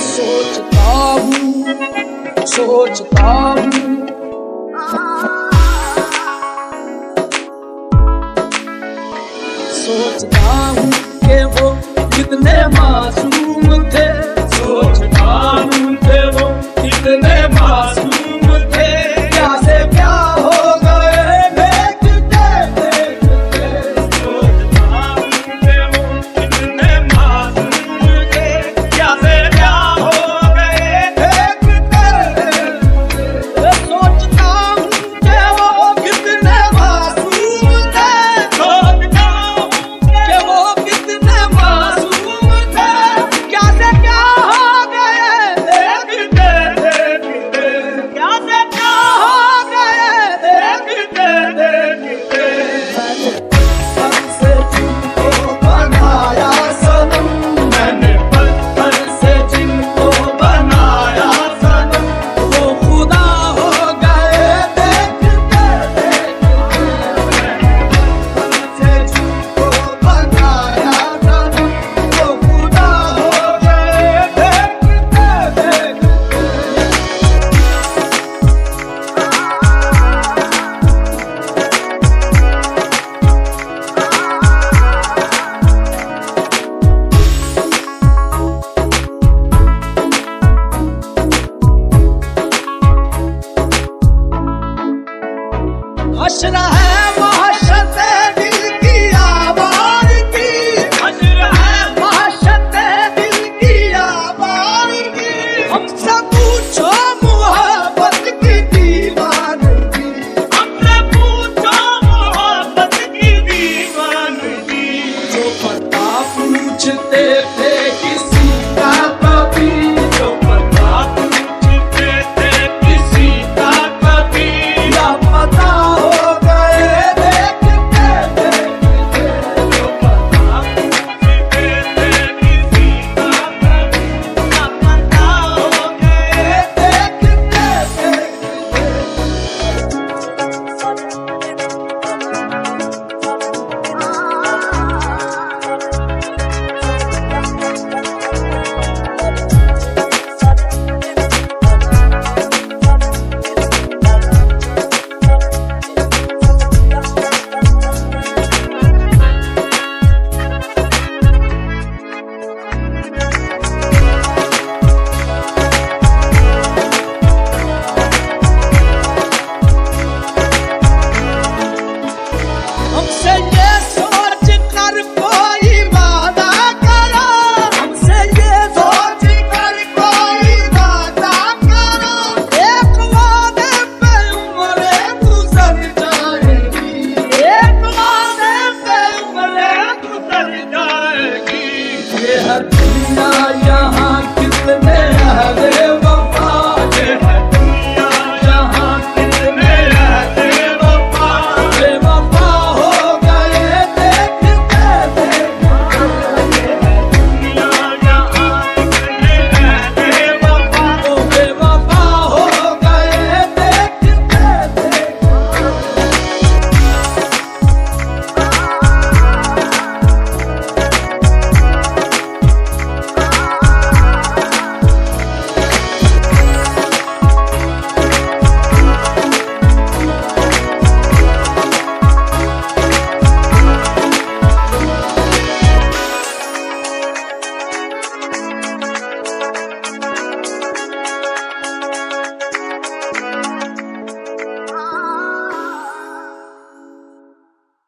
सोचता हूँ सोचता हूँ। सोचता हूँ के वो कितने मासूम थे। and I have